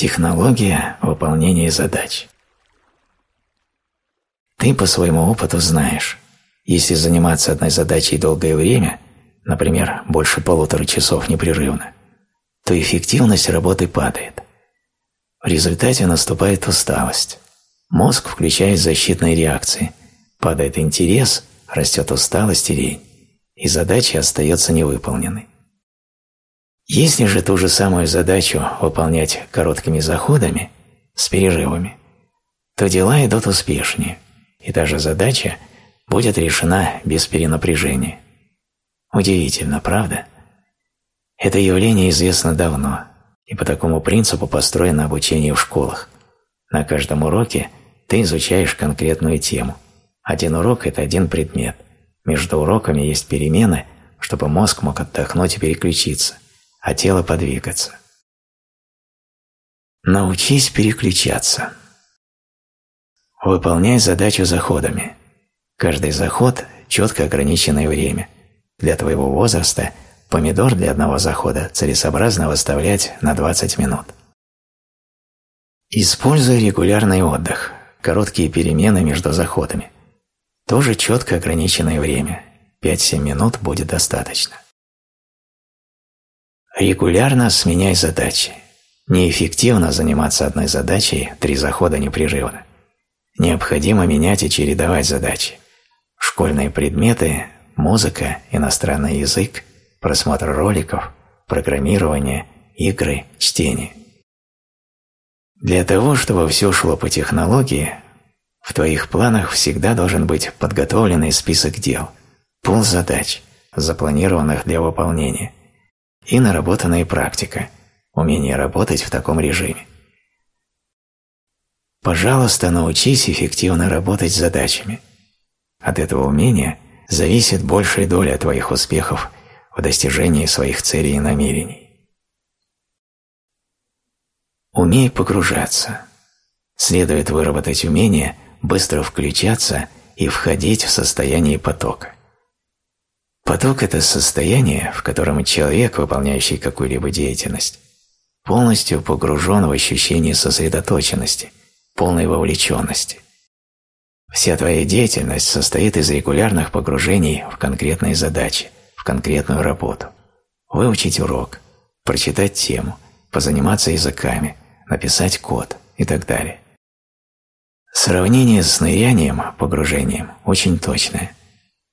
Технология выполнения задач. Ты по своему опыту знаешь, если заниматься одной задачей долгое время, например, больше полутора часов непрерывно, то эффективность работы падает. В результате наступает усталость. Мозг включает защитные реакции, падает интерес, растет усталость и лень, и задача остается невыполненной. Если же ту же самую задачу выполнять короткими заходами, с перерывами, то дела идут успешнее, и даже задача будет решена без перенапряжения. Удивительно, правда? Это явление известно давно, и по такому принципу построено обучение в школах. На каждом уроке ты изучаешь конкретную тему. Один урок – это один предмет. Между уроками есть перемены, чтобы мозг мог отдохнуть и переключиться – а тело подвигаться. Научись переключаться. Выполняй задачу заходами. Каждый заход – четко ограниченное время. Для твоего возраста помидор для одного захода целесообразно выставлять на 20 минут. Используй регулярный отдых, короткие перемены между заходами. Тоже четко ограниченное время. 5-7 минут будет достаточно. Регулярно сменяй задачи. Неэффективно заниматься одной задачей три захода непрерывно. Необходимо менять и чередовать задачи. Школьные предметы, музыка, иностранный язык, просмотр роликов, программирование, игры, чтение. Для того, чтобы все шло по технологии, в твоих планах всегда должен быть подготовленный список дел, пул задач, запланированных для выполнения – и наработанная практика, умение работать в таком режиме. Пожалуйста, научись эффективно работать с задачами. От этого умения зависит большая доля твоих успехов в достижении своих целей и намерений. Умей погружаться. Следует выработать умение быстро включаться и входить в состояние потока. Поток – это состояние, в котором человек, выполняющий какую-либо деятельность, полностью погружен в ощущение сосредоточенности, полной вовлеченности. Вся твоя деятельность состоит из регулярных погружений в конкретные задачи, в конкретную работу. Выучить урок, прочитать тему, позаниматься языками, написать код и так далее. Сравнение с нырянием, погружением, очень точное.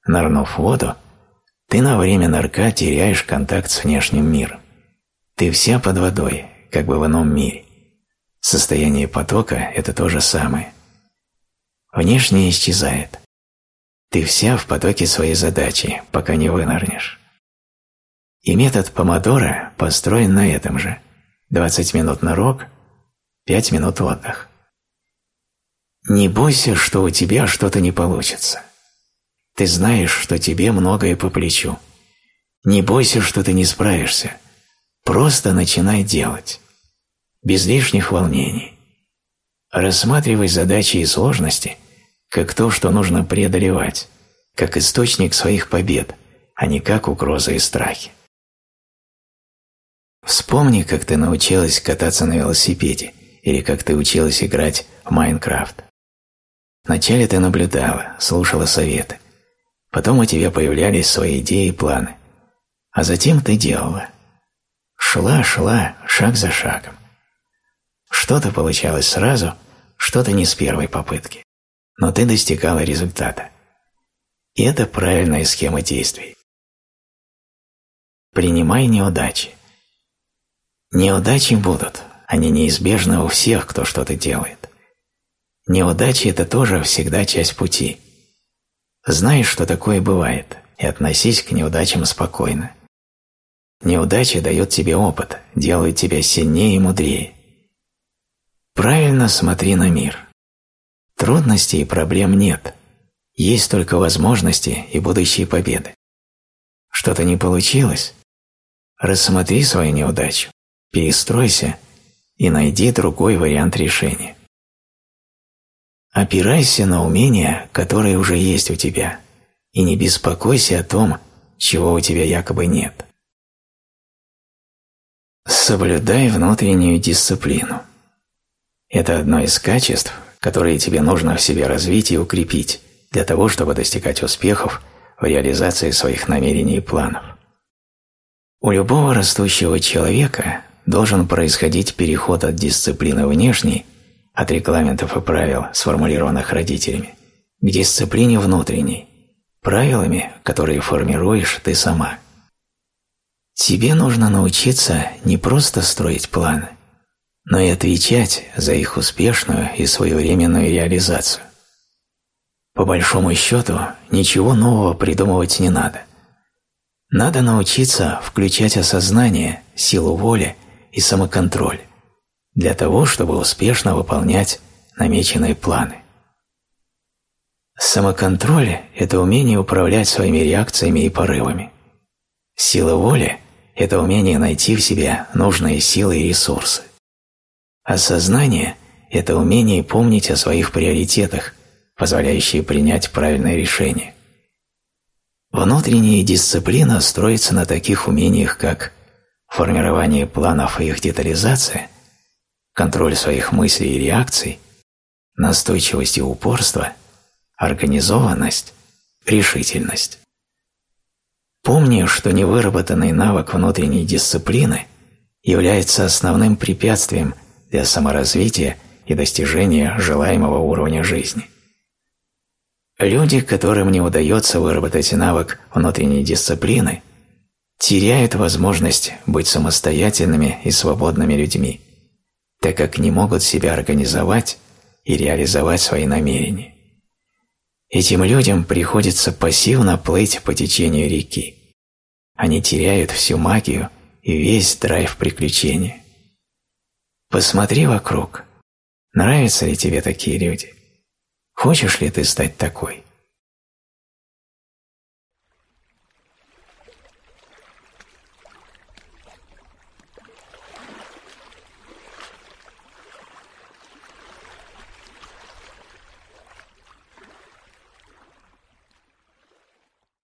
Нырнув в воду – ты на время нырка теряешь контакт с внешним миром. Ты вся под водой, как бы в ином мире. Состояние потока – это то же самое. Внешнее исчезает. Ты вся в потоке своей задачи, пока не вынырнешь. И метод помодора построен на этом же. 20 минут на рок, 5 минут отдых. Не бойся, что у тебя что-то не получится. Ты знаешь, что тебе многое по плечу. Не бойся, что ты не справишься. Просто начинай делать. Без лишних волнений. Рассматривай задачи и сложности как то, что нужно преодолевать, как источник своих побед, а не как угрозы и страхи. Вспомни, как ты научилась кататься на велосипеде или как ты училась играть в Майнкрафт. Вначале ты наблюдала, слушала советы, Потом у тебя появлялись свои идеи и планы. А затем ты делала. Шла, шла, шаг за шагом. Что-то получалось сразу, что-то не с первой попытки. Но ты достигала результата. И это правильная схема действий. Принимай неудачи. Неудачи будут, они неизбежны у всех, кто что-то делает. Неудачи – это тоже всегда часть пути – Знай, что такое бывает, и относись к неудачам спокойно. Неудачи дают тебе опыт, делают тебя сильнее и мудрее. Правильно смотри на мир. Трудностей и проблем нет. Есть только возможности и будущие победы. Что-то не получилось? Рассмотри свою неудачу, перестройся и найди другой вариант решения. Опирайся на умения, которые уже есть у тебя, и не беспокойся о том, чего у тебя якобы нет. Соблюдай внутреннюю дисциплину. Это одно из качеств, которые тебе нужно в себе развить и укрепить для того, чтобы достигать успехов в реализации своих намерений и планов. У любого растущего человека должен происходить переход от дисциплины внешней, от регламентов и правил, сформулированных родителями, к дисциплине внутренней, правилами, которые формируешь ты сама. Тебе нужно научиться не просто строить планы, но и отвечать за их успешную и своевременную реализацию. По большому счету, ничего нового придумывать не надо. Надо научиться включать осознание, силу воли и самоконтроль для того, чтобы успешно выполнять намеченные планы. Самоконтроль – это умение управлять своими реакциями и порывами. Сила воли – это умение найти в себе нужные силы и ресурсы. Осознание – это умение помнить о своих приоритетах позволяющие принять правильное решение. Внутренняя дисциплина строится на таких умениях, как формирование планов и их детализация, контроль своих мыслей и реакций, настойчивость и упорство, организованность, решительность. Помни, что невыработанный навык внутренней дисциплины является основным препятствием для саморазвития и достижения желаемого уровня жизни. Люди, которым не удается выработать навык внутренней дисциплины, теряют возможность быть самостоятельными и свободными людьми, так как не могут себя организовать и реализовать свои намерения. Этим людям приходится пассивно плыть по течению реки. Они теряют всю магию и весь драйв приключения. Посмотри вокруг. Нравятся ли тебе такие люди? Хочешь ли ты стать такой?